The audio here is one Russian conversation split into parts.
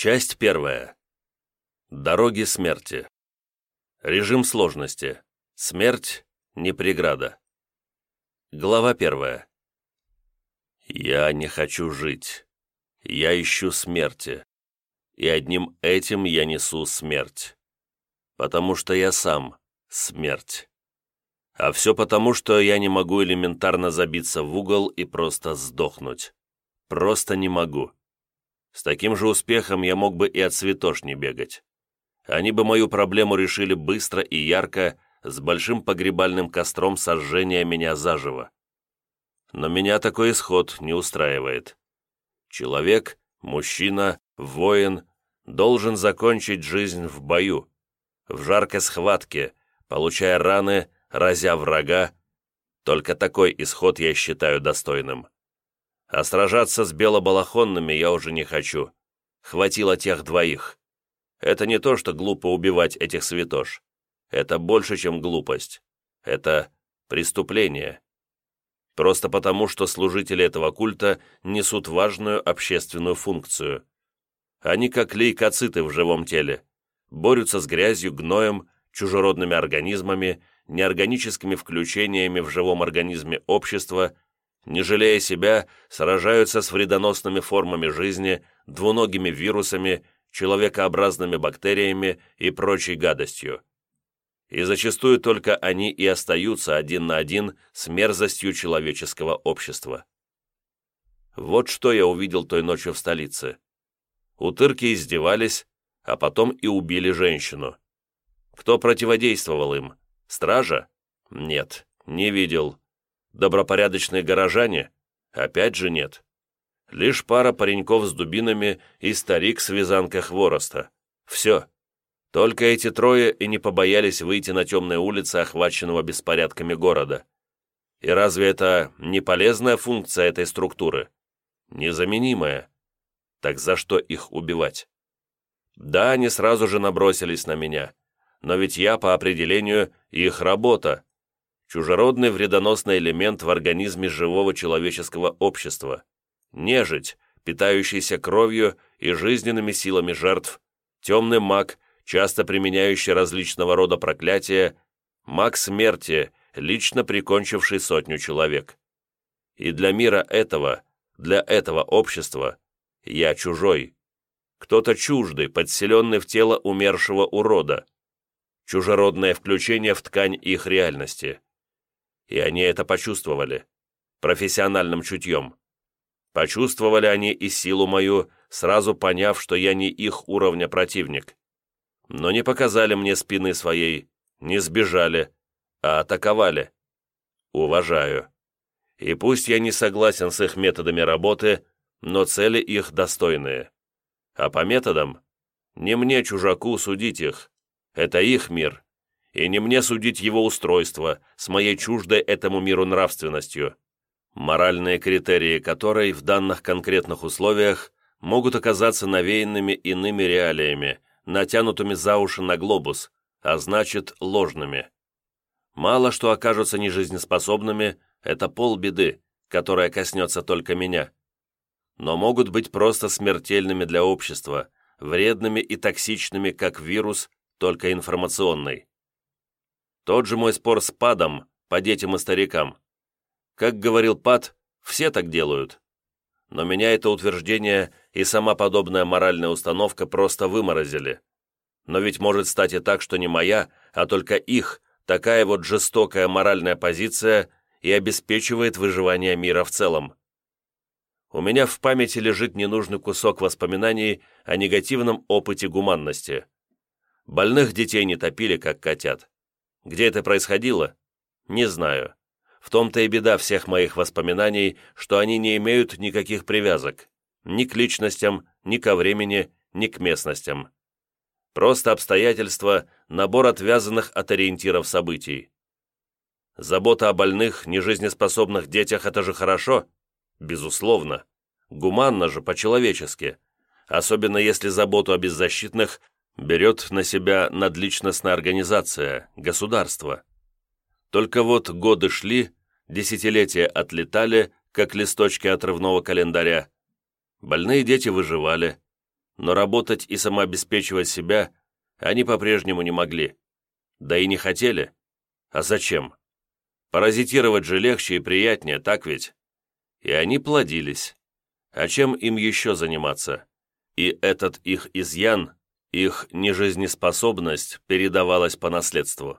Часть первая. Дороги смерти. Режим сложности. Смерть не преграда. Глава первая. Я не хочу жить. Я ищу смерти. И одним этим я несу смерть. Потому что я сам смерть. А все потому, что я не могу элементарно забиться в угол и просто сдохнуть. Просто не могу. С таким же успехом я мог бы и от цветошни бегать. Они бы мою проблему решили быстро и ярко, с большим погребальным костром сожжения меня заживо. Но меня такой исход не устраивает. Человек, мужчина, воин должен закончить жизнь в бою, в жаркой схватке, получая раны, разя врага. Только такой исход я считаю достойным. А сражаться с белобалахонными я уже не хочу. Хватило тех двоих. Это не то, что глупо убивать этих святош. Это больше, чем глупость. Это преступление. Просто потому, что служители этого культа несут важную общественную функцию. Они как лейкоциты в живом теле. Борются с грязью, гноем, чужеродными организмами, неорганическими включениями в живом организме общества – не жалея себя, сражаются с вредоносными формами жизни, двуногими вирусами, человекообразными бактериями и прочей гадостью. И зачастую только они и остаются один на один с мерзостью человеческого общества. Вот что я увидел той ночью в столице. Утырки издевались, а потом и убили женщину. Кто противодействовал им? Стража? Нет, не видел. Добропорядочные горожане? Опять же нет. Лишь пара пареньков с дубинами и старик с вязанкой хвороста. Все. Только эти трое и не побоялись выйти на темные улицы, охваченного беспорядками города. И разве это не полезная функция этой структуры? Незаменимая. Так за что их убивать? Да, они сразу же набросились на меня. Но ведь я, по определению, их работа чужеродный вредоносный элемент в организме живого человеческого общества, нежить, питающийся кровью и жизненными силами жертв, темный маг, часто применяющий различного рода проклятия, маг смерти, лично прикончивший сотню человек. И для мира этого, для этого общества, я чужой. Кто-то чуждый, подселенный в тело умершего урода. Чужеродное включение в ткань их реальности. И они это почувствовали. Профессиональным чутьем. Почувствовали они и силу мою, сразу поняв, что я не их уровня противник. Но не показали мне спины своей, не сбежали, а атаковали. Уважаю. И пусть я не согласен с их методами работы, но цели их достойные. А по методам, не мне, чужаку, судить их. Это их мир, и не мне судить его устройство с моей чуждой этому миру нравственностью, моральные критерии которой в данных конкретных условиях могут оказаться навеянными иными реалиями, натянутыми за уши на глобус, а значит ложными. Мало что окажутся нежизнеспособными, это полбеды, которая коснется только меня. Но могут быть просто смертельными для общества, вредными и токсичными, как вирус, только информационный. Тот же мой спор с Падом по детям и старикам. Как говорил Пад, все так делают. Но меня это утверждение и сама подобная моральная установка просто выморозили. Но ведь может стать и так, что не моя, а только их, такая вот жестокая моральная позиция и обеспечивает выживание мира в целом. У меня в памяти лежит ненужный кусок воспоминаний о негативном опыте гуманности. Больных детей не топили, как котят. Где это происходило? Не знаю. В том-то и беда всех моих воспоминаний, что они не имеют никаких привязок. Ни к личностям, ни ко времени, ни к местностям. Просто обстоятельства, набор отвязанных от ориентиров событий. Забота о больных, нежизнеспособных детях – это же хорошо? Безусловно. Гуманно же, по-человечески. Особенно если заботу о беззащитных берет на себя надличностная организация, государство. Только вот годы шли, десятилетия отлетали, как листочки отрывного календаря. Больные дети выживали. но работать и самообеспечивать себя они по-прежнему не могли. Да и не хотели. А зачем? Паразитировать же легче и приятнее, так ведь? И они плодились. А чем им еще заниматься? И этот их изъян, их нежизнеспособность передавалась по наследству.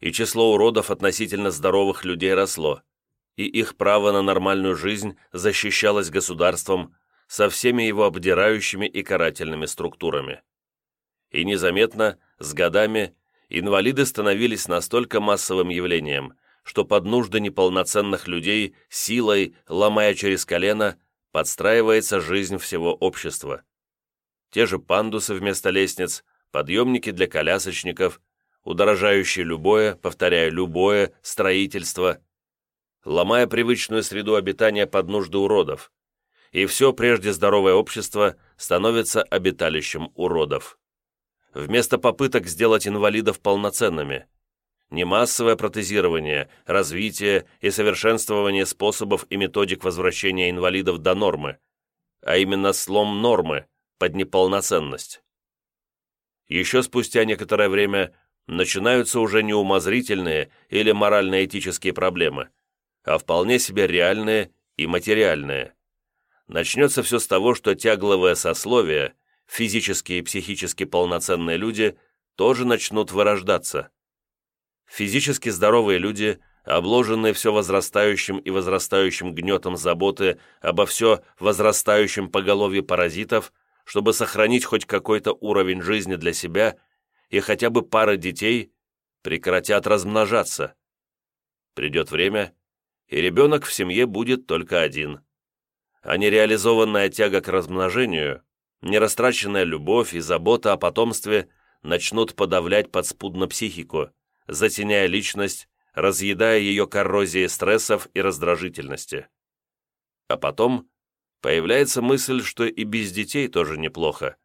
И число уродов относительно здоровых людей росло, и их право на нормальную жизнь защищалось государством со всеми его обдирающими и карательными структурами. И незаметно, с годами, инвалиды становились настолько массовым явлением, что под нужды неполноценных людей силой, ломая через колено, подстраивается жизнь всего общества. Те же пандусы вместо лестниц, подъемники для колясочников, удорожающие любое, повторяю, любое строительство, ломая привычную среду обитания под нужды уродов. И все прежде здоровое общество становится обиталищем уродов. Вместо попыток сделать инвалидов полноценными – не массовое протезирование, развитие и совершенствование способов и методик возвращения инвалидов до нормы, а именно слом нормы под неполноценность. Еще спустя некоторое время начинаются уже не умозрительные или морально-этические проблемы, а вполне себе реальные и материальные. Начнется все с того, что тягловое сословие, физически и психически полноценные люди, тоже начнут вырождаться – Физически здоровые люди, обложенные все возрастающим и возрастающим гнетом заботы обо все возрастающем поголовье паразитов, чтобы сохранить хоть какой-то уровень жизни для себя и хотя бы пара детей, прекратят размножаться. Придет время, и ребенок в семье будет только один. А нереализованная тяга к размножению, нерастраченная любовь и забота о потомстве начнут подавлять подспудно психику, затеняя личность, разъедая ее коррозией стрессов и раздражительности. А потом появляется мысль, что и без детей тоже неплохо.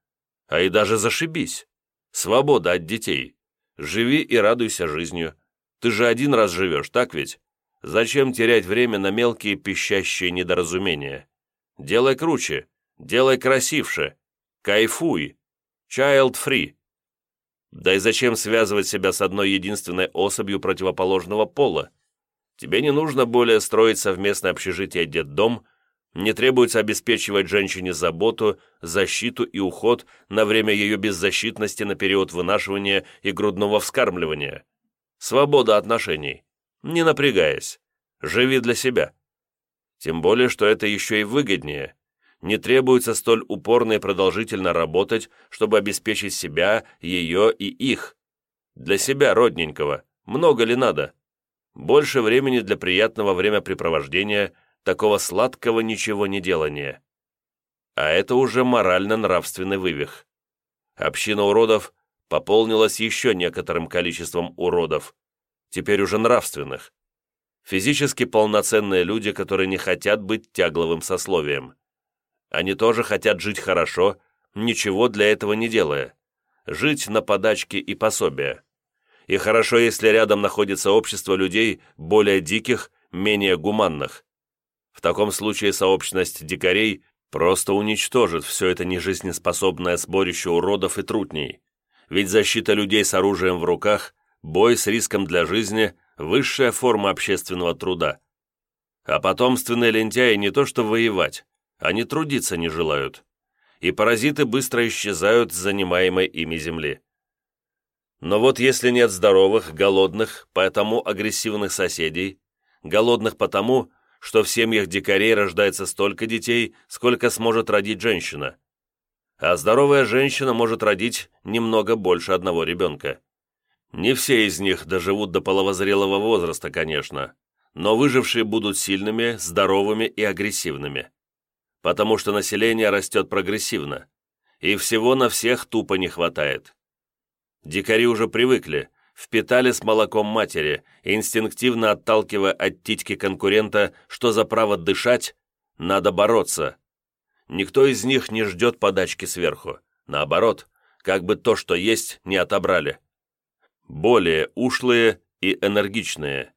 А и даже зашибись. Свобода от детей. Живи и радуйся жизнью. Ты же один раз живешь, так ведь? Зачем терять время на мелкие пищащие недоразумения? Делай круче, делай красивше, кайфуй. Child free. Да и зачем связывать себя с одной единственной особью противоположного пола? Тебе не нужно более строить совместное общежитие детдом, не требуется обеспечивать женщине заботу, защиту и уход на время ее беззащитности на период вынашивания и грудного вскармливания. Свобода отношений. Не напрягаясь. Живи для себя. Тем более, что это еще и выгоднее не требуется столь упорно и продолжительно работать, чтобы обеспечить себя, ее и их. Для себя, родненького, много ли надо? Больше времени для приятного времяпрепровождения, такого сладкого ничего не делания. А это уже морально-нравственный вывих. Община уродов пополнилась еще некоторым количеством уродов, теперь уже нравственных. Физически полноценные люди, которые не хотят быть тягловым сословием. Они тоже хотят жить хорошо, ничего для этого не делая. Жить на подачке и пособия. И хорошо, если рядом находится общество людей более диких, менее гуманных. В таком случае сообщность дикарей просто уничтожит все это нежизнеспособное сборище уродов и трутней. Ведь защита людей с оружием в руках, бой с риском для жизни – высшая форма общественного труда. А потомственные лентяи не то что воевать, они трудиться не желают, и паразиты быстро исчезают с занимаемой ими земли. Но вот если нет здоровых, голодных, поэтому агрессивных соседей, голодных потому, что в семьях дикарей рождается столько детей, сколько сможет родить женщина, а здоровая женщина может родить немного больше одного ребенка. Не все из них доживут до половозрелого возраста, конечно, но выжившие будут сильными, здоровыми и агрессивными потому что население растет прогрессивно, и всего на всех тупо не хватает. Дикари уже привыкли, впитали с молоком матери, инстинктивно отталкивая от титьки конкурента, что за право дышать, надо бороться. Никто из них не ждет подачки сверху. Наоборот, как бы то, что есть, не отобрали. Более ушлые и энергичные.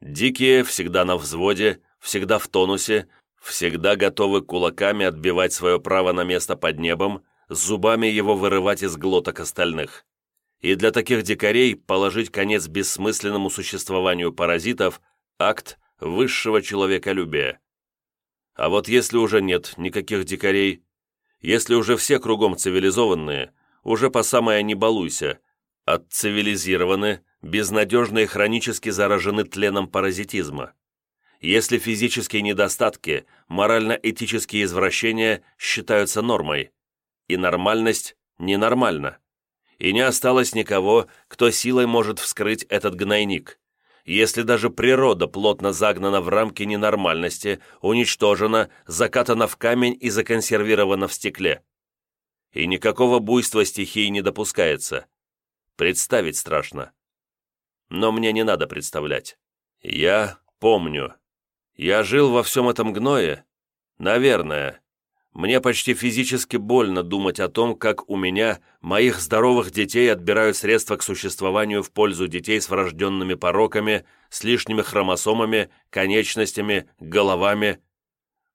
Дикие всегда на взводе, всегда в тонусе, всегда готовы кулаками отбивать свое право на место под небом, зубами его вырывать из глоток остальных. И для таких дикарей положить конец бессмысленному существованию паразитов – акт высшего человеколюбия. А вот если уже нет никаких дикарей, если уже все кругом цивилизованные, уже по самое не балуйся, отцивилизированы, безнадежно и хронически заражены тленом паразитизма. Если физические недостатки, морально-этические извращения считаются нормой, и нормальность ненормальна, и не осталось никого, кто силой может вскрыть этот гнойник, если даже природа плотно загнана в рамки ненормальности, уничтожена, закатана в камень и законсервирована в стекле. И никакого буйства стихий не допускается. Представить страшно. Но мне не надо представлять. Я помню. Я жил во всем этом гное? Наверное. Мне почти физически больно думать о том, как у меня, моих здоровых детей, отбирают средства к существованию в пользу детей с врожденными пороками, с лишними хромосомами, конечностями, головами.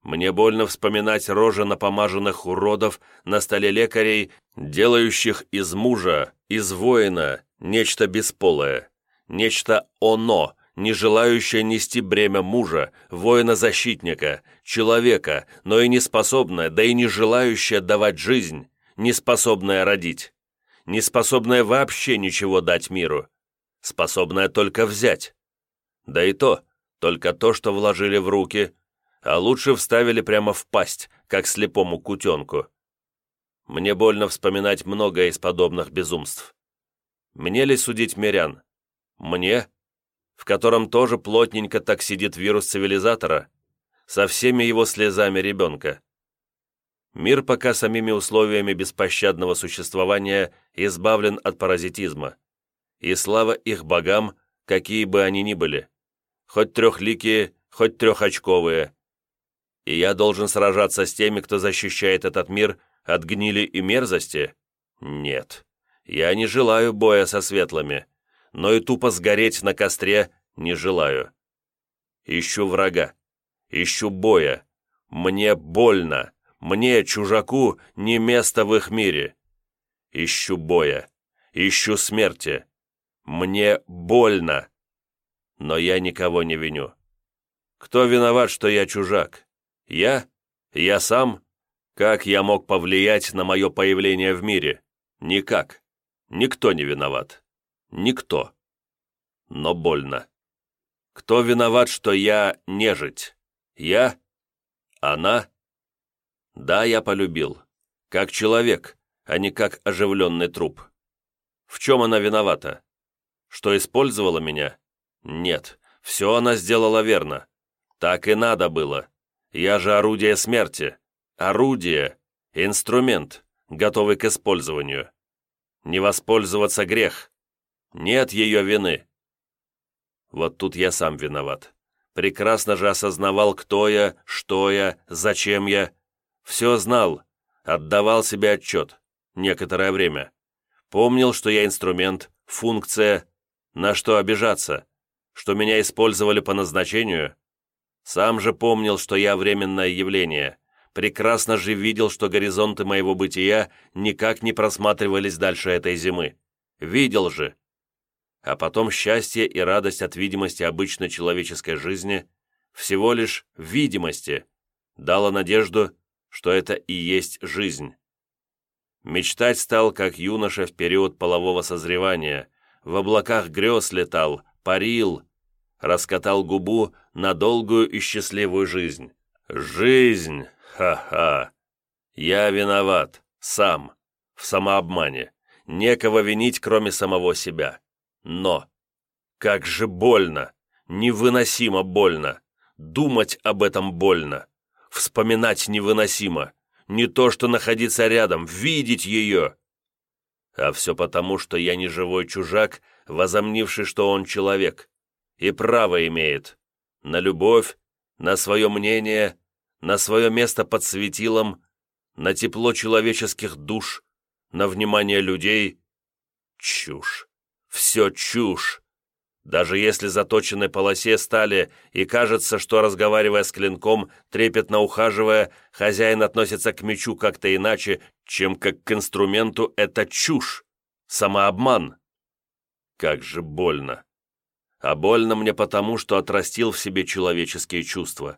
Мне больно вспоминать рожи напомаженных уродов на столе лекарей, делающих из мужа, из воина, нечто бесполое, нечто оно, не желающая нести бремя мужа, воина-защитника, человека, но и не способная, да и не желающая давать жизнь, не способная родить, не способная вообще ничего дать миру, способная только взять. Да и то, только то, что вложили в руки, а лучше вставили прямо в пасть, как слепому кутенку. Мне больно вспоминать многое из подобных безумств. Мне ли судить мирян? Мне в котором тоже плотненько так сидит вирус цивилизатора, со всеми его слезами ребенка. Мир пока самими условиями беспощадного существования избавлен от паразитизма. И слава их богам, какие бы они ни были. Хоть трехликие, хоть трехочковые. И я должен сражаться с теми, кто защищает этот мир от гнили и мерзости? Нет. Я не желаю боя со светлыми но и тупо сгореть на костре не желаю. Ищу врага, ищу боя. Мне больно, мне, чужаку, не место в их мире. Ищу боя, ищу смерти. Мне больно. Но я никого не виню. Кто виноват, что я чужак? Я? Я сам? Как я мог повлиять на мое появление в мире? Никак. Никто не виноват. Никто. Но больно. Кто виноват, что я нежить? Я? Она? Да, я полюбил. Как человек, а не как оживленный труп. В чем она виновата? Что использовала меня? Нет, все она сделала верно. Так и надо было. Я же орудие смерти. Орудие. Инструмент, готовый к использованию. Не воспользоваться грех. Нет ее вины. Вот тут я сам виноват. Прекрасно же осознавал, кто я, что я, зачем я. Все знал, отдавал себе отчет. Некоторое время. Помнил, что я инструмент, функция, на что обижаться, что меня использовали по назначению. Сам же помнил, что я временное явление. Прекрасно же видел, что горизонты моего бытия никак не просматривались дальше этой зимы. Видел же, а потом счастье и радость от видимости обычной человеческой жизни, всего лишь видимости, дало надежду, что это и есть жизнь. Мечтать стал, как юноша в период полового созревания, в облаках грез летал, парил, раскатал губу на долгую и счастливую жизнь. Жизнь! Ха-ха! Я виноват, сам, в самообмане. Некого винить, кроме самого себя. Но как же больно, невыносимо больно. Думать об этом больно. Вспоминать невыносимо. Не то, что находиться рядом, видеть ее. А все потому, что я не живой чужак, возомнивший, что он человек. И право имеет. На любовь, на свое мнение, на свое место под светилом, на тепло человеческих душ, на внимание людей. Чушь. Все чушь. Даже если заточенной полосе стали, и кажется, что, разговаривая с клинком, трепетно ухаживая, хозяин относится к мечу как-то иначе, чем как к инструменту, это чушь, самообман. Как же больно. А больно мне потому, что отрастил в себе человеческие чувства.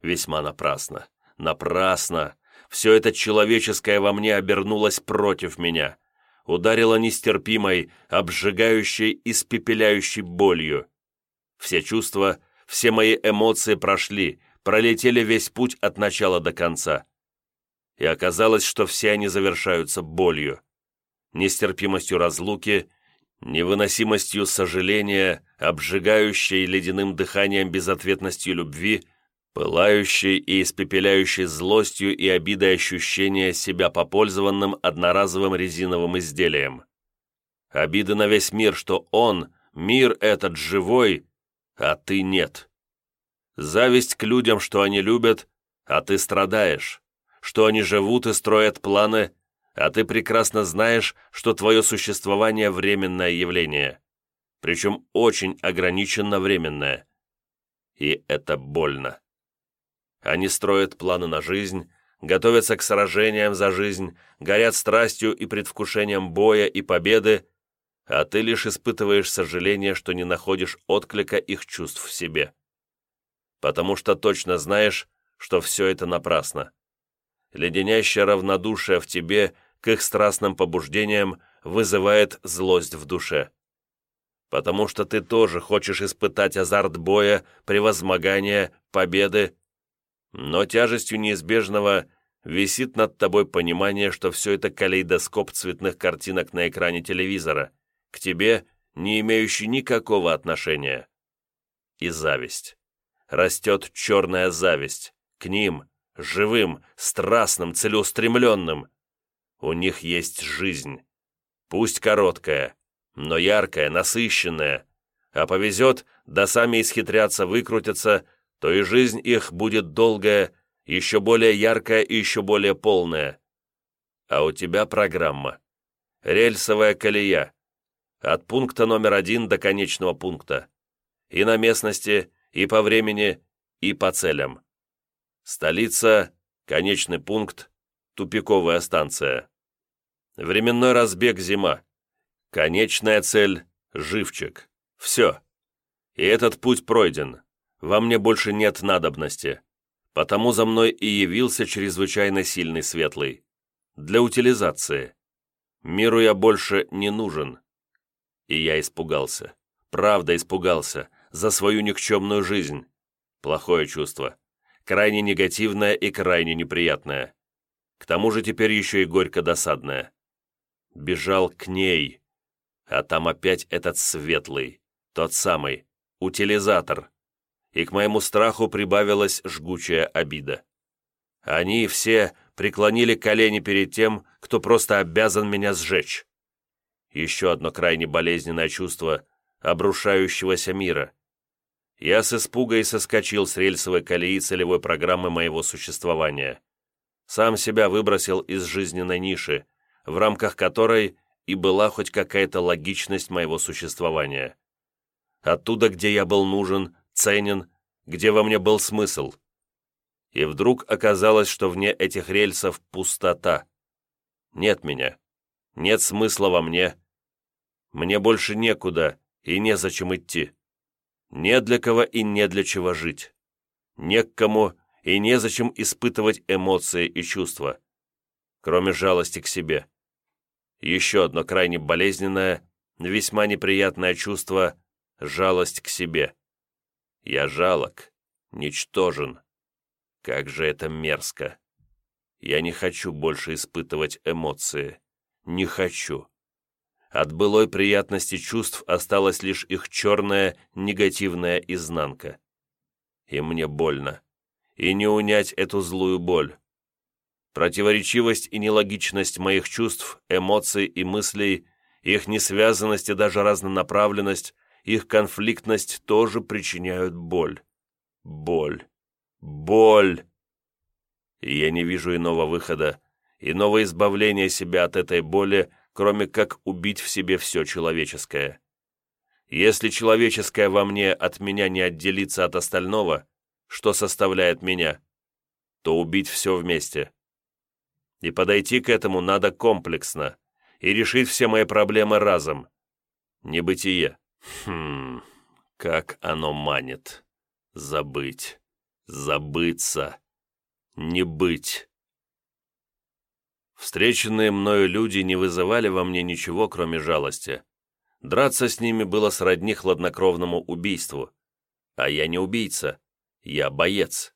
Весьма напрасно. Напрасно. Все это человеческое во мне обернулось против меня ударила нестерпимой, обжигающей, испепеляющей болью. Все чувства, все мои эмоции прошли, пролетели весь путь от начала до конца. И оказалось, что все они завершаются болью, нестерпимостью разлуки, невыносимостью сожаления, обжигающей ледяным дыханием безответностью любви – пылающей и испепеляющей злостью и обидой ощущения себя попользованным одноразовым резиновым изделием. Обиды на весь мир, что он, мир этот живой, а ты нет. Зависть к людям, что они любят, а ты страдаешь, что они живут и строят планы, а ты прекрасно знаешь, что твое существование – временное явление, причем очень ограниченно временное. И это больно. Они строят планы на жизнь, готовятся к сражениям за жизнь, горят страстью и предвкушением боя и победы, а ты лишь испытываешь сожаление, что не находишь отклика их чувств в себе. Потому что точно знаешь, что все это напрасно. Леденящее равнодушие в тебе к их страстным побуждениям вызывает злость в душе. Потому что ты тоже хочешь испытать азарт боя, превозмогания, победы, но тяжестью неизбежного висит над тобой понимание, что все это калейдоскоп цветных картинок на экране телевизора, к тебе, не имеющий никакого отношения. И зависть. Растет черная зависть. К ним, живым, страстным, целеустремленным. У них есть жизнь. Пусть короткая, но яркая, насыщенная. А повезет, да сами исхитрятся, выкрутятся, то и жизнь их будет долгая, еще более яркая и еще более полная. А у тебя программа. Рельсовая колея. От пункта номер один до конечного пункта. И на местности, и по времени, и по целям. Столица, конечный пункт, тупиковая станция. Временной разбег зима. Конечная цель – живчик. Все. И этот путь пройден во мне больше нет надобности, потому за мной и явился чрезвычайно сильный светлый. Для утилизации. Миру я больше не нужен. И я испугался. Правда испугался. За свою никчемную жизнь. Плохое чувство. Крайне негативное и крайне неприятное. К тому же теперь еще и горько-досадное. Бежал к ней. А там опять этот светлый. Тот самый. Утилизатор и к моему страху прибавилась жгучая обида. Они все преклонили колени перед тем, кто просто обязан меня сжечь. Еще одно крайне болезненное чувство обрушающегося мира. Я с испугой соскочил с рельсовой колеи целевой программы моего существования. Сам себя выбросил из жизненной ниши, в рамках которой и была хоть какая-то логичность моего существования. Оттуда, где я был нужен, ценен, где во мне был смысл. И вдруг оказалось, что вне этих рельсов пустота. Нет меня, нет смысла во мне. Мне больше некуда и незачем идти. Не для кого и не для чего жить. Не к кому и незачем испытывать эмоции и чувства, кроме жалости к себе. Еще одно крайне болезненное, весьма неприятное чувство – жалость к себе. Я жалок, ничтожен. Как же это мерзко. Я не хочу больше испытывать эмоции. Не хочу. От былой приятности чувств осталась лишь их черная, негативная изнанка. И мне больно. И не унять эту злую боль. Противоречивость и нелогичность моих чувств, эмоций и мыслей, их несвязанность и даже разнонаправленность их конфликтность тоже причиняют боль. Боль. Боль. И я не вижу иного выхода, иного избавления себя от этой боли, кроме как убить в себе все человеческое. Если человеческое во мне от меня не отделится от остального, что составляет меня, то убить все вместе. И подойти к этому надо комплексно и решить все мои проблемы разом. Небытие. Хм, как оно манит. Забыть. Забыться. Не быть. Встреченные мною люди не вызывали во мне ничего, кроме жалости. Драться с ними было сродни хладнокровному убийству. А я не убийца, я боец.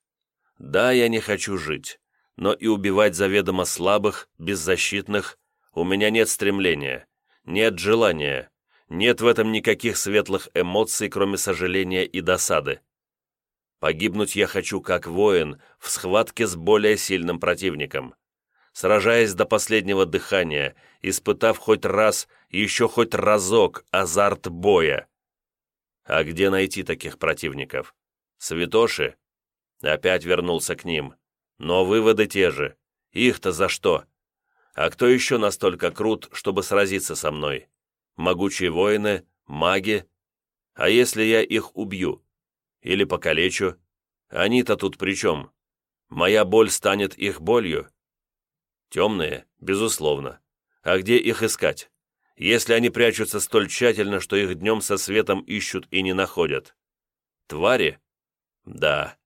Да, я не хочу жить, но и убивать заведомо слабых, беззащитных у меня нет стремления, нет желания, нет в этом никаких светлых эмоций, кроме сожаления и досады. Погибнуть я хочу как воин в схватке с более сильным противником сражаясь до последнего дыхания, испытав хоть раз, еще хоть разок азарт боя. А где найти таких противников? Святоши? Опять вернулся к ним. Но выводы те же. Их-то за что? А кто еще настолько крут, чтобы сразиться со мной? Могучие воины? Маги? А если я их убью? Или покалечу? Они-то тут при чем? Моя боль станет их болью? Темные, безусловно. А где их искать? Если они прячутся столь тщательно, что их днем со светом ищут и не находят. Твари? Да,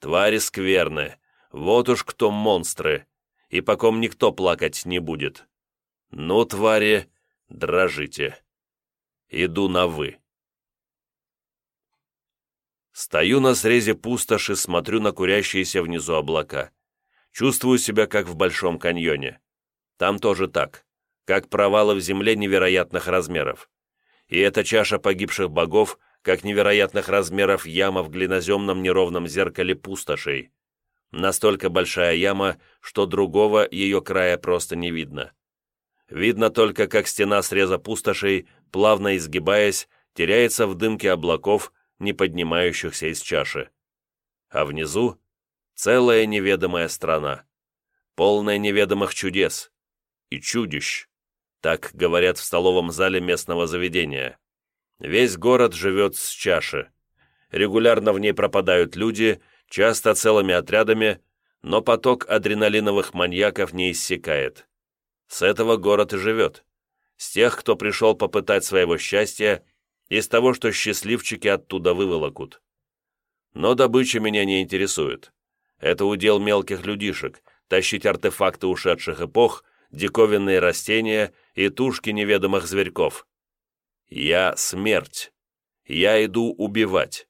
твари скверные. Вот уж кто монстры. И по ком никто плакать не будет. Ну, твари, дрожите. Иду на «вы». Стою на срезе пустоши, смотрю на курящиеся внизу облака. Чувствую себя как в Большом каньоне. Там тоже так, как провалы в земле невероятных размеров. И эта чаша погибших богов, как невероятных размеров яма в глиноземном неровном зеркале пустошей. Настолько большая яма, что другого ее края просто не видно. Видно только, как стена среза пустошей, плавно изгибаясь, теряется в дымке облаков, не поднимающихся из чаши. А внизу целая неведомая страна, полная неведомых чудес и чудищ, так говорят в столовом зале местного заведения. Весь город живет с чаши. Регулярно в ней пропадают люди, часто целыми отрядами, но поток адреналиновых маньяков не иссякает. С этого город и живет. С тех, кто пришел попытать своего счастья, и с того, что счастливчики оттуда выволокут. Но добыча меня не интересует. Это удел мелких людишек, тащить артефакты ушедших эпох, диковинные растения и тушки неведомых зверьков. Я смерть. Я иду убивать.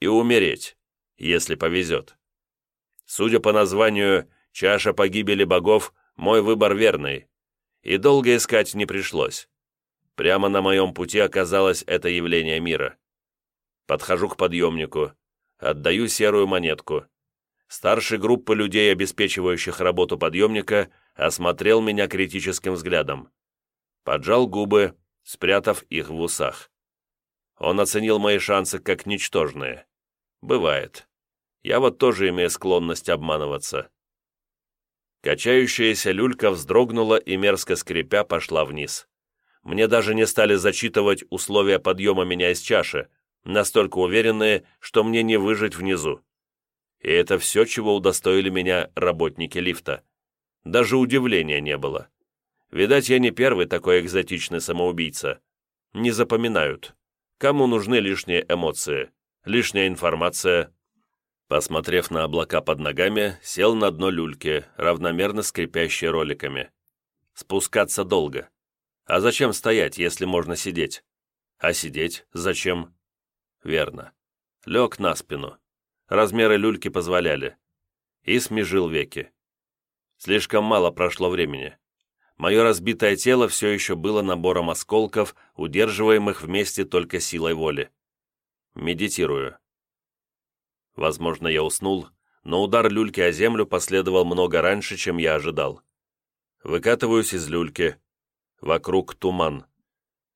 И умереть, если повезет. Судя по названию «Чаша погибели богов», мой выбор верный. И долго искать не пришлось. Прямо на моем пути оказалось это явление мира. Подхожу к подъемнику, отдаю серую монетку. Старший группы людей, обеспечивающих работу подъемника, осмотрел меня критическим взглядом. Поджал губы, спрятав их в усах. Он оценил мои шансы как ничтожные. Бывает. Я вот тоже имею склонность обманываться. Качающаяся люлька вздрогнула и, мерзко скрипя, пошла вниз. Мне даже не стали зачитывать условия подъема меня из чаши, настолько уверенные, что мне не выжить внизу. И это все, чего удостоили меня работники лифта. Даже удивления не было. Видать, я не первый такой экзотичный самоубийца. Не запоминают. Кому нужны лишние эмоции, лишняя информация? Посмотрев на облака под ногами, сел на дно люльки, равномерно скрипящие роликами. Спускаться долго. А зачем стоять, если можно сидеть? А сидеть зачем? Верно. Лег на спину размеры люльки позволяли, и смежил веки. Слишком мало прошло времени. Мое разбитое тело все еще было набором осколков, удерживаемых вместе только силой воли. Медитирую. Возможно, я уснул, но удар люльки о землю последовал много раньше, чем я ожидал. Выкатываюсь из люльки. Вокруг туман.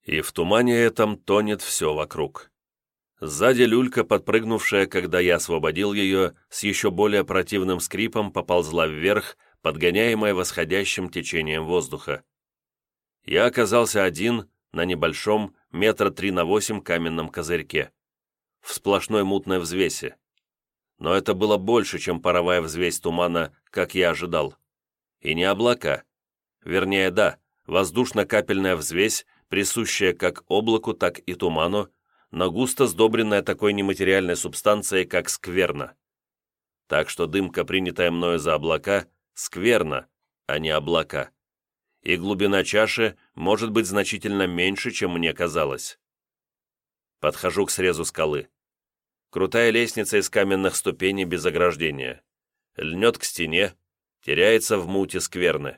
И в тумане этом тонет все вокруг. Сзади люлька, подпрыгнувшая, когда я освободил ее, с еще более противным скрипом поползла вверх, подгоняемая восходящим течением воздуха. Я оказался один на небольшом, метра три на восемь каменном козырьке. В сплошной мутной взвесе. Но это было больше, чем паровая взвесь тумана, как я ожидал. И не облака. Вернее, да, воздушно-капельная взвесь, присущая как облаку, так и туману, но густо сдобренная такой нематериальной субстанцией, как скверна. Так что дымка, принятая мною за облака, скверна, а не облака. И глубина чаши может быть значительно меньше, чем мне казалось. Подхожу к срезу скалы. Крутая лестница из каменных ступеней без ограждения. Льнет к стене, теряется в муте скверны.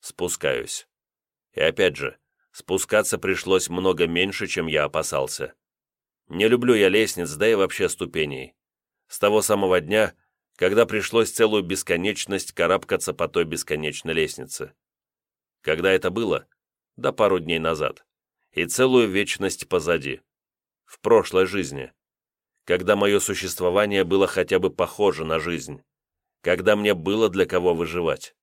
Спускаюсь. И опять же, спускаться пришлось много меньше, чем я опасался. Не люблю я лестниц, да и вообще ступеней. С того самого дня, когда пришлось целую бесконечность карабкаться по той бесконечной лестнице. Когда это было? Да пару дней назад. И целую вечность позади. В прошлой жизни когда мое существование было хотя бы похоже на жизнь, когда мне было для кого выживать.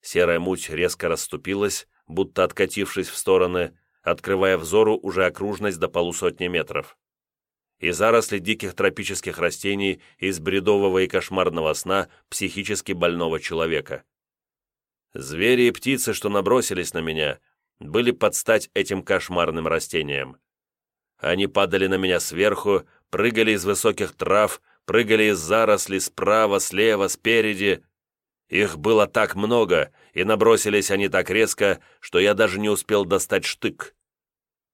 Серая муть резко расступилась, будто откатившись в стороны, открывая взору уже окружность до полусотни метров. И заросли диких тропических растений из бредового и кошмарного сна психически больного человека. Звери и птицы, что набросились на меня, были под стать этим кошмарным растениям. Они падали на меня сверху, прыгали из высоких трав, прыгали из зарослей справа, слева, спереди. Их было так много, и набросились они так резко, что я даже не успел достать штык.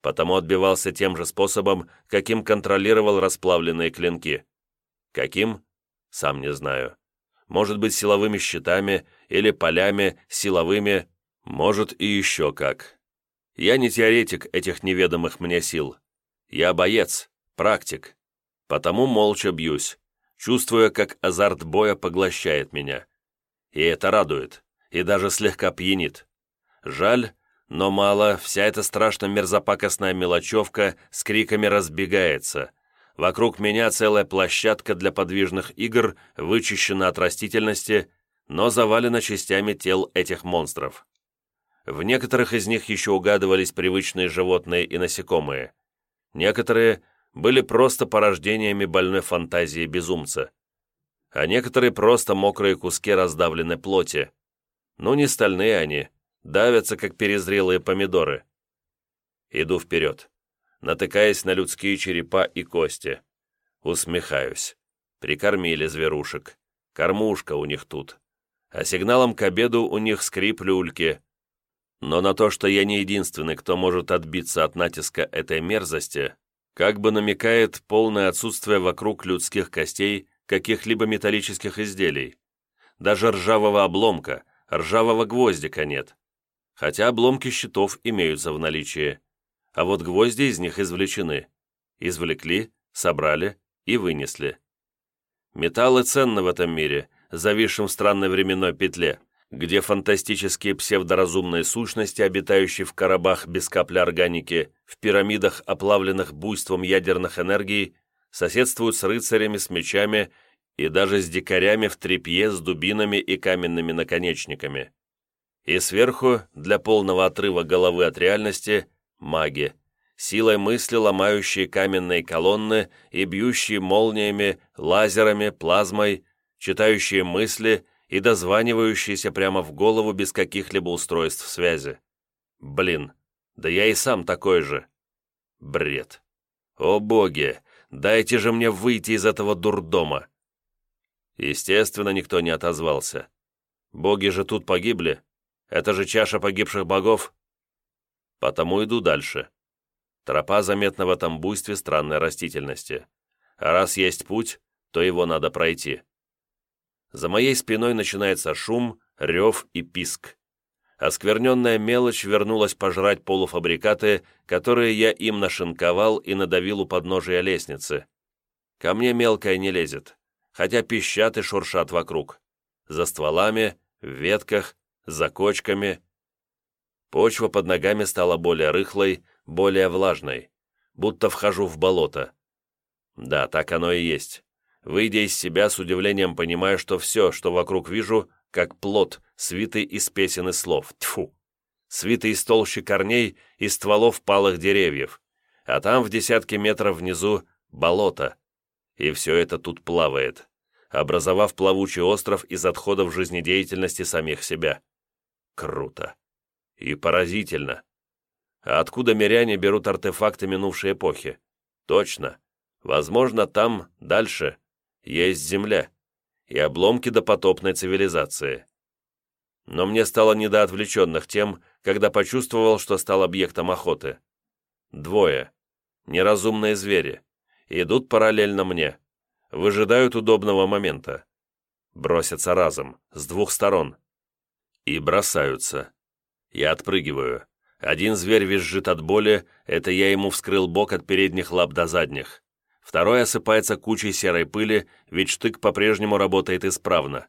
Потому отбивался тем же способом, каким контролировал расплавленные клинки. Каким? Сам не знаю. Может быть, силовыми щитами или полями, силовыми, может и еще как. Я не теоретик этих неведомых мне сил. Я боец, практик, Потому молча бьюсь, чувствуя, как азарт боя поглощает меня. И это радует, и даже слегка пьянит. Жаль, но мало, вся эта страшно мерзопакостная мелочевка с криками разбегается. Вокруг меня целая площадка для подвижных игр, вычищена от растительности, но завалена частями тел этих монстров. В некоторых из них еще угадывались привычные животные и насекомые. Некоторые были просто порождениями больной фантазии безумца, а некоторые просто мокрые куски раздавленной плоти. Ну, не стальные они, давятся, как перезрелые помидоры. Иду вперед, натыкаясь на людские черепа и кости. Усмехаюсь. Прикормили зверушек. Кормушка у них тут. А сигналом к обеду у них скрип люльки. Но на то, что я не единственный, кто может отбиться от натиска этой мерзости, как бы намекает полное отсутствие вокруг людских костей каких-либо металлических изделий. Даже ржавого обломка, ржавого гвоздика нет. Хотя обломки щитов имеются в наличии. А вот гвозди из них извлечены. Извлекли, собрали и вынесли. Металлы ценны в этом мире, зависшим в странной временной петле где фантастические псевдоразумные сущности, обитающие в коробах без капли органики, в пирамидах, оплавленных буйством ядерных энергий, соседствуют с рыцарями с мечами и даже с дикарями в тряпье с дубинами и каменными наконечниками. И сверху, для полного отрыва головы от реальности, маги, силой мысли ломающие каменные колонны и бьющие молниями, лазерами, плазмой, читающие мысли – и дозванивающийся прямо в голову без каких-либо устройств связи. Блин, да я и сам такой же. Бред. О боги, дайте же мне выйти из этого дурдома. Естественно, никто не отозвался. Боги же тут погибли. Это же чаша погибших богов. Потому иду дальше. Тропа заметна в этом буйстве странной растительности. А раз есть путь, то его надо пройти. За моей спиной начинается шум, рев и писк. Оскверненная мелочь вернулась пожрать полуфабрикаты, которые я им нашинковал и надавил у подножия лестницы. Ко мне мелкая не лезет, хотя пищат и шуршат вокруг. За стволами, в ветках, за кочками. Почва под ногами стала более рыхлой, более влажной, будто вхожу в болото. Да, так оно и есть. Выйдя из себя, с удивлением понимаю, что все, что вокруг вижу, как плод, свитый из песен и слов. Тьфу! свитый из толщи корней и стволов палых деревьев, а там в десятки метров внизу болото. И все это тут плавает, образовав плавучий остров из отходов жизнедеятельности самих себя. Круто. И поразительно. А откуда миряне берут артефакты минувшей эпохи? Точно. Возможно, там, дальше, есть земля и обломки допотопной цивилизации. Но мне стало не до отвлеченных тем, когда почувствовал, что стал объектом охоты. Двое. Неразумные звери. Идут параллельно мне. Выжидают удобного момента. Бросятся разом, с двух сторон. И бросаются. Я отпрыгиваю. Один зверь визжит от боли, это я ему вскрыл бок от передних лап до задних. Второй осыпается кучей серой пыли, ведь штык по-прежнему работает исправно.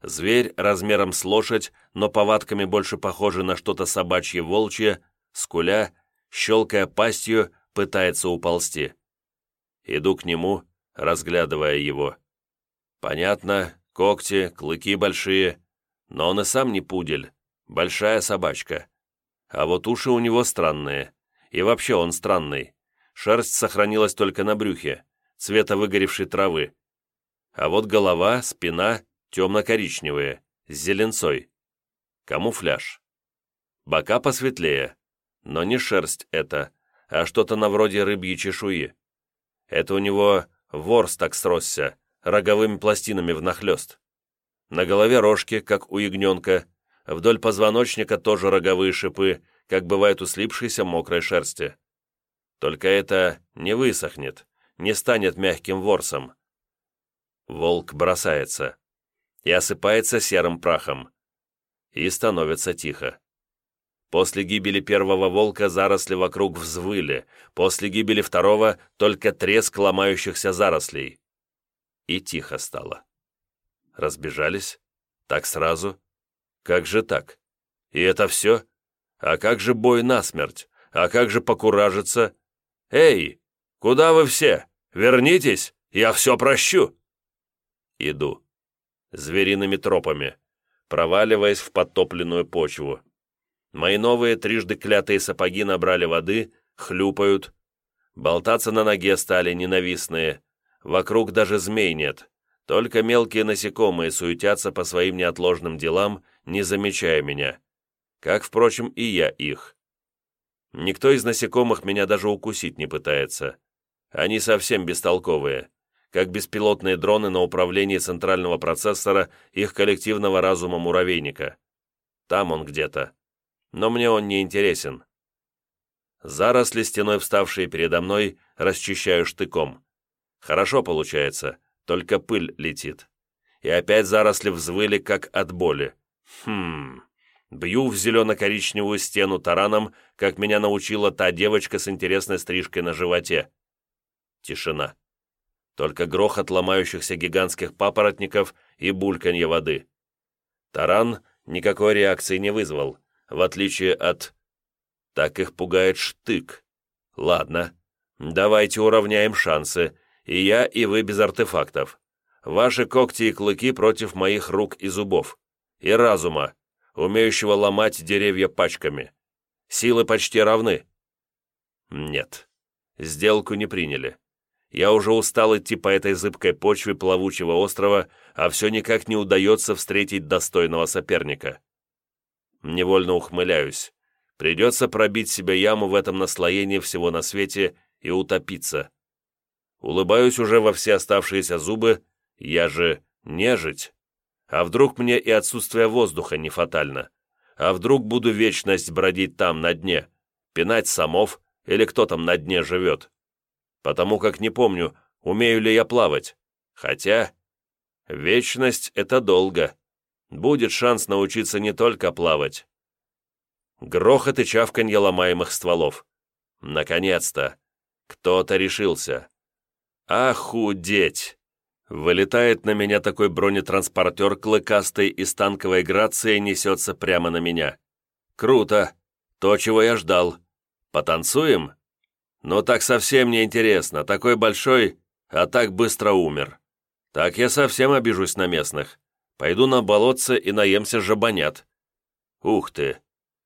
Зверь размером с лошадь, но повадками больше похожий на что-то собачье-волчье, скуля, щелкая пастью, пытается уползти. Иду к нему, разглядывая его. Понятно, когти, клыки большие, но он и сам не пудель, большая собачка. А вот уши у него странные, и вообще он странный. Шерсть сохранилась только на брюхе, цвета выгоревшей травы. А вот голова, спина темно-коричневые, с зеленцой. Камуфляж. Бока посветлее, но не шерсть это, а что-то на вроде рыбьей чешуи. Это у него ворс так сросся, роговыми пластинами внахлёст. На голове рожки, как у ягненка, вдоль позвоночника тоже роговые шипы, как бывает у слипшейся мокрой шерсти. Только это не высохнет, не станет мягким ворсом. Волк бросается и осыпается серым прахом. И становится тихо. После гибели первого волка заросли вокруг взвыли, после гибели второго только треск ломающихся зарослей. И тихо стало. Разбежались? Так сразу? Как же так? И это все? А как же бой насмерть? А как же покуражиться? «Эй, куда вы все? Вернитесь, я все прощу!» Иду. Звериными тропами, проваливаясь в подтопленную почву. Мои новые трижды клятые сапоги набрали воды, хлюпают. Болтаться на ноге стали ненавистные. Вокруг даже змей нет. Только мелкие насекомые суетятся по своим неотложным делам, не замечая меня. Как, впрочем, и я их. Никто из насекомых меня даже укусить не пытается. Они совсем бестолковые, как беспилотные дроны на управлении центрального процессора их коллективного разума муравейника. Там он где-то. Но мне он не интересен. Заросли, стеной вставшие передо мной, расчищаю штыком. Хорошо получается, только пыль летит. И опять заросли взвыли, как от боли. Хм... Бью в зелено-коричневую стену тараном, как меня научила та девочка с интересной стрижкой на животе. Тишина. Только грохот ломающихся гигантских папоротников и бульканье воды. Таран никакой реакции не вызвал, в отличие от... Так их пугает штык. Ладно, давайте уравняем шансы, и я, и вы без артефактов. Ваши когти и клыки против моих рук и зубов. И разума умеющего ломать деревья пачками. Силы почти равны. Нет, сделку не приняли. Я уже устал идти по этой зыбкой почве плавучего острова, а все никак не удается встретить достойного соперника. Невольно ухмыляюсь. Придется пробить себе яму в этом наслоении всего на свете и утопиться. Улыбаюсь уже во все оставшиеся зубы, я же нежить. А вдруг мне и отсутствие воздуха не фатально? А вдруг буду вечность бродить там, на дне, пинать самов или кто там на дне живет? Потому как не помню, умею ли я плавать. Хотя... Вечность — это долго. Будет шанс научиться не только плавать. Грохот и чавканье ломаемых стволов. Наконец-то! Кто-то решился. Охудеть! Вылетает на меня такой бронетранспортер клыкастый и с танковой грацией несется прямо на меня. Круто. То, чего я ждал. Потанцуем? Но так совсем не интересно. Такой большой, а так быстро умер. Так я совсем обижусь на местных. Пойду на болотце и наемся жабанят. Ух ты!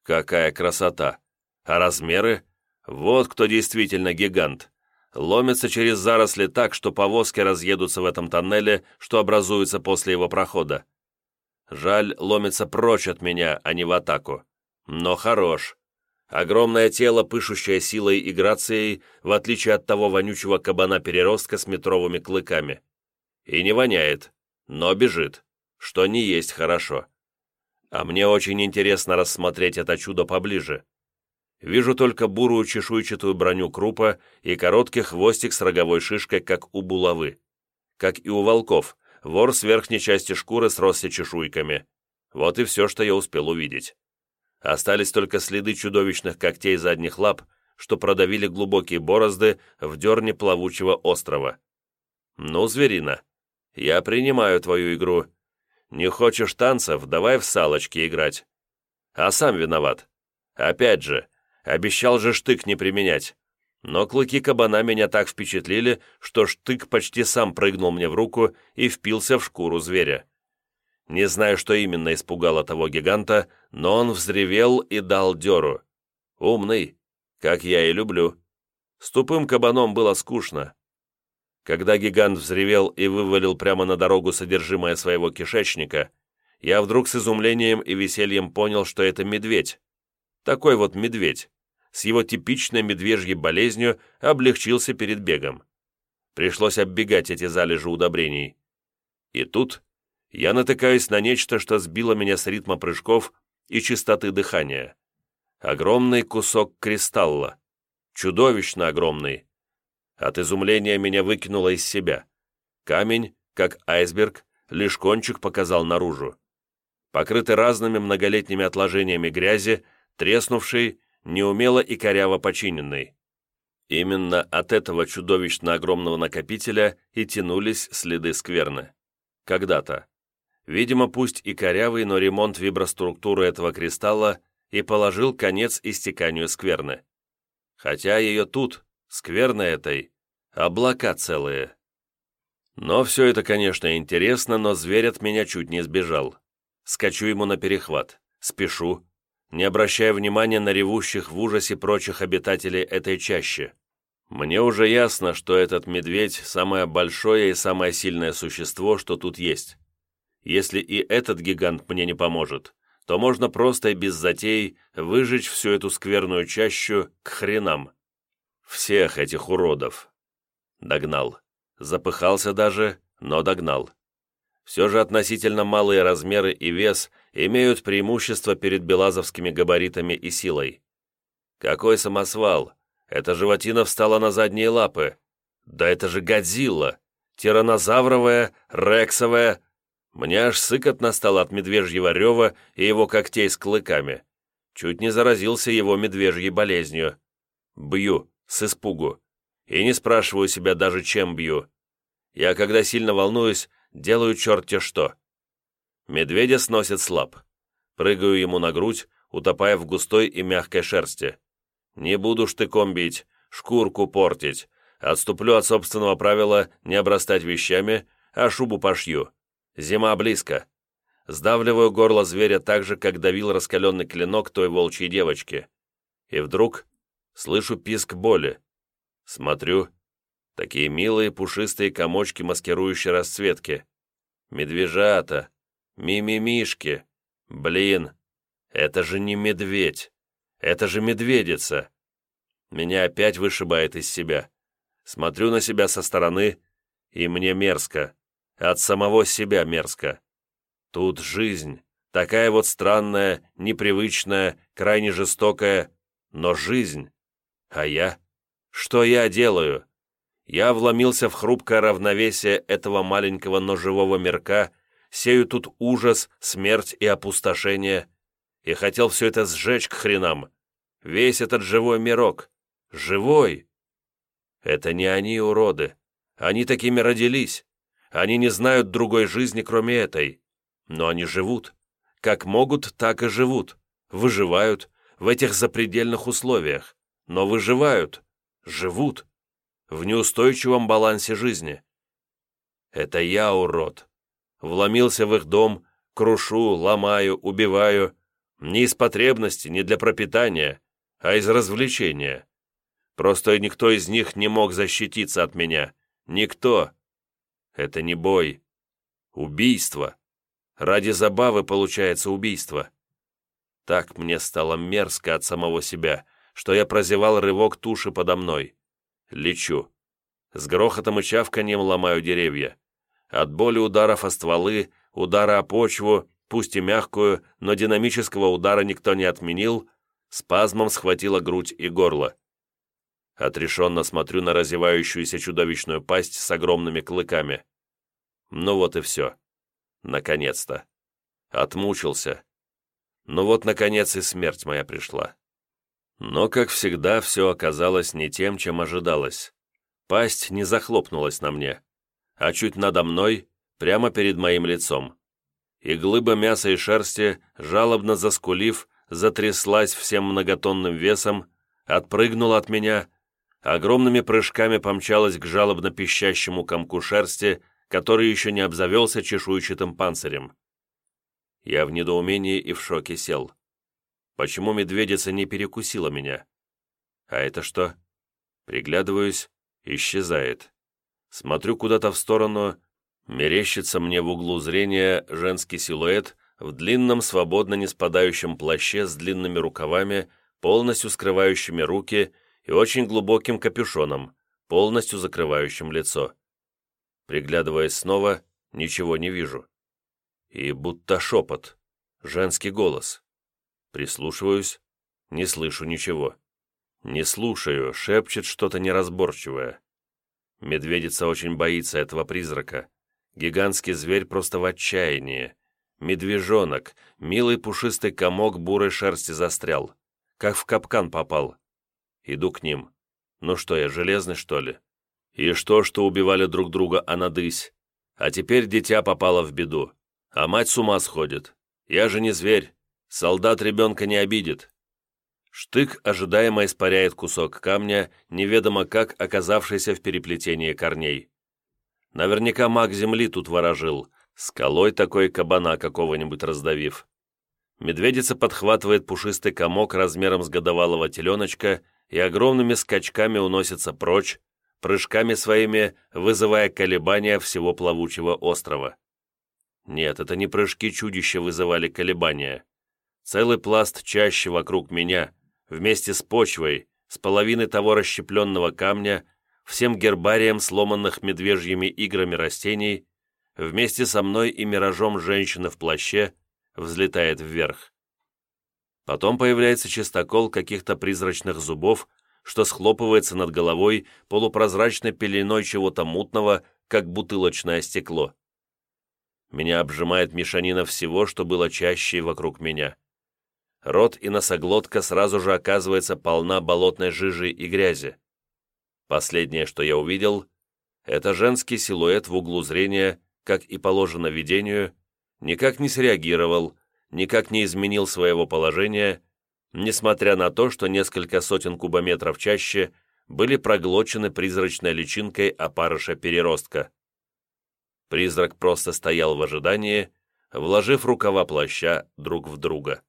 Какая красота! А размеры? Вот кто действительно гигант. Ломится через заросли так, что повозки разъедутся в этом тоннеле, что образуется после его прохода. Жаль, ломится прочь от меня, а не в атаку. Но хорош. Огромное тело, пышущее силой и грацией, в отличие от того вонючего кабана-переростка с метровыми клыками. И не воняет, но бежит, что не есть хорошо. А мне очень интересно рассмотреть это чудо поближе. Вижу только бурую чешуйчатую броню крупа и короткий хвостик с роговой шишкой, как у булавы. Как и у волков, вор с верхней части шкуры сросся чешуйками. Вот и все, что я успел увидеть. Остались только следы чудовищных когтей задних лап, что продавили глубокие борозды в дерне плавучего острова. «Ну, зверина, я принимаю твою игру. Не хочешь танцев, давай в салочки играть. А сам виноват. Опять же, обещал же штык не применять. Но клыки кабана меня так впечатлили, что штык почти сам прыгнул мне в руку и впился в шкуру зверя. Не знаю, что именно испугало того гиганта, но он взревел и дал дёру. Умный, как я и люблю. С тупым кабаном было скучно. Когда гигант взревел и вывалил прямо на дорогу содержимое своего кишечника, я вдруг с изумлением и весельем понял, что это медведь. Такой вот медведь с его типичной медвежьей болезнью облегчился перед бегом. Пришлось оббегать эти залежи удобрений. И тут я натыкаюсь на нечто, что сбило меня с ритма прыжков и частоты дыхания. Огромный кусок кристалла. Чудовищно огромный. От изумления меня выкинуло из себя. Камень, как айсберг, лишь кончик показал наружу. Покрытый разными многолетними отложениями грязи, треснувший, неумело и коряво починенный. Именно от этого чудовищно огромного накопителя и тянулись следы скверны. Когда-то. Видимо, пусть и корявый, но ремонт виброструктуры этого кристалла и положил конец истеканию скверны. Хотя ее тут, скверны этой, облака целые. Но все это, конечно, интересно, но зверь от меня чуть не сбежал. Скачу ему на перехват, спешу, не обращая внимания на ревущих в ужасе прочих обитателей этой чащи. Мне уже ясно, что этот медведь – самое большое и самое сильное существо, что тут есть. Если и этот гигант мне не поможет, то можно просто и без затей выжечь всю эту скверную чащу к хренам. Всех этих уродов. Догнал. Запыхался даже, но догнал. Все же относительно малые размеры и вес имеют преимущество перед белазовскими габаритами и силой. Какой самосвал! Эта животина встала на задние лапы. Да это же Годзилла! Тиранозавровая, рексовая. Мне аж сыкотно стало от медвежьего рева и его когтей с клыками. Чуть не заразился его медвежьей болезнью. Бью, с испугу. И не спрашиваю себя даже, чем бью. Я, когда сильно волнуюсь, делаю черт-те что. Медведя сносит слаб. Прыгаю ему на грудь, утопая в густой и мягкой шерсти. Не буду штыком бить, шкурку портить. Отступлю от собственного правила не обрастать вещами, а шубу пошью. Зима близко. Сдавливаю горло зверя так же, как давил раскаленный клинок той волчьей девочки. И вдруг слышу писк боли. Смотрю, такие милые пушистые комочки маскирующей расцветки. Медвежата, Мимимишки. Блин, это же не медведь. Это же медведица. Меня опять вышибает из себя. Смотрю на себя со стороны, и мне мерзко. От самого себя мерзко. Тут жизнь. Такая вот странная, непривычная, крайне жестокая, но жизнь. А я? Что я делаю? Я вломился в хрупкое равновесие этого маленького, но живого мирка сею тут ужас, смерть и опустошение, и хотел все это сжечь к хренам. Весь этот живой мирок. Живой! Это не они уроды. Они такими родились. Они не знают другой жизни, кроме этой. Но они живут. Как могут, так и живут. Выживают в этих запредельных условиях. Но выживают. Живут. В неустойчивом балансе жизни. Это я урод вломился в их дом, крушу, ломаю, убиваю, Не из потребности, не для пропитания, а из развлечения. Просто никто из них не мог защититься от меня. Никто. Это не бой. Убийство. Ради забавы получается убийство. Так мне стало мерзко от самого себя, что я прозевал рывок туши подо мной. Лечу. С грохотом и чавканьем ломаю деревья. От боли ударов о стволы, удара о почву, пусть и мягкую, но динамического удара никто не отменил, спазмом схватила грудь и горло. Отрешенно смотрю на разевающуюся чудовищную пасть с огромными клыками. Ну вот и все. Наконец-то. Отмучился. Ну вот, наконец, и смерть моя пришла. Но, как всегда, все оказалось не тем, чем ожидалось. Пасть не захлопнулась на мне, а чуть надо мной, прямо перед моим лицом. И глыба мяса и шерсти, жалобно заскулив, затряслась всем многотонным весом, отпрыгнула от меня, огромными прыжками помчалась к жалобно пищащему комку шерсти, который еще не обзавелся чешуйчатым панцирем. Я в недоумении и в шоке сел. Почему медведица не перекусила меня? А это что? Приглядываюсь, исчезает. Смотрю куда-то в сторону, мерещится мне в углу зрения женский силуэт в длинном, свободно не спадающем плаще с длинными рукавами, полностью скрывающими руки и очень глубоким капюшоном, полностью закрывающим лицо. Приглядываясь снова, ничего не вижу. И будто шепот, женский голос. Прислушиваюсь, не слышу ничего. Не слушаю, шепчет что-то неразборчивое. Медведица очень боится этого призрака. Гигантский зверь просто в отчаянии. Медвежонок, милый пушистый комок бурой шерсти застрял. Как в капкан попал. Иду к ним. Ну что я, железный, что ли? И что, что убивали друг друга анадысь? А теперь дитя попало в беду. А мать с ума сходит. Я же не зверь. Солдат ребенка не обидит. Штык ожидаемо испаряет кусок камня, неведомо как оказавшийся в переплетении корней. Наверняка маг земли тут ворожил, скалой такой кабана какого-нибудь раздавив. Медведица подхватывает пушистый комок размером с годовалого теленочка и огромными скачками уносится прочь, прыжками своими вызывая колебания всего плавучего острова. Нет, это не прыжки чудища вызывали колебания. Целый пласт чаще вокруг меня, вместе с почвой, с половины того расщепленного камня, всем гербарием сломанных медвежьими играми растений, вместе со мной и миражом женщины в плаще, взлетает вверх. Потом появляется чистокол каких-то призрачных зубов, что схлопывается над головой полупрозрачной пеленой чего-то мутного, как бутылочное стекло. Меня обжимает мешанина всего, что было чаще вокруг меня рот и носоглотка сразу же оказывается полна болотной жижи и грязи. Последнее, что я увидел, это женский силуэт в углу зрения, как и положено видению, никак не среагировал, никак не изменил своего положения, несмотря на то, что несколько сотен кубометров чаще были проглочены призрачной личинкой опарыша-переростка. Призрак просто стоял в ожидании, вложив рукава плаща друг в друга.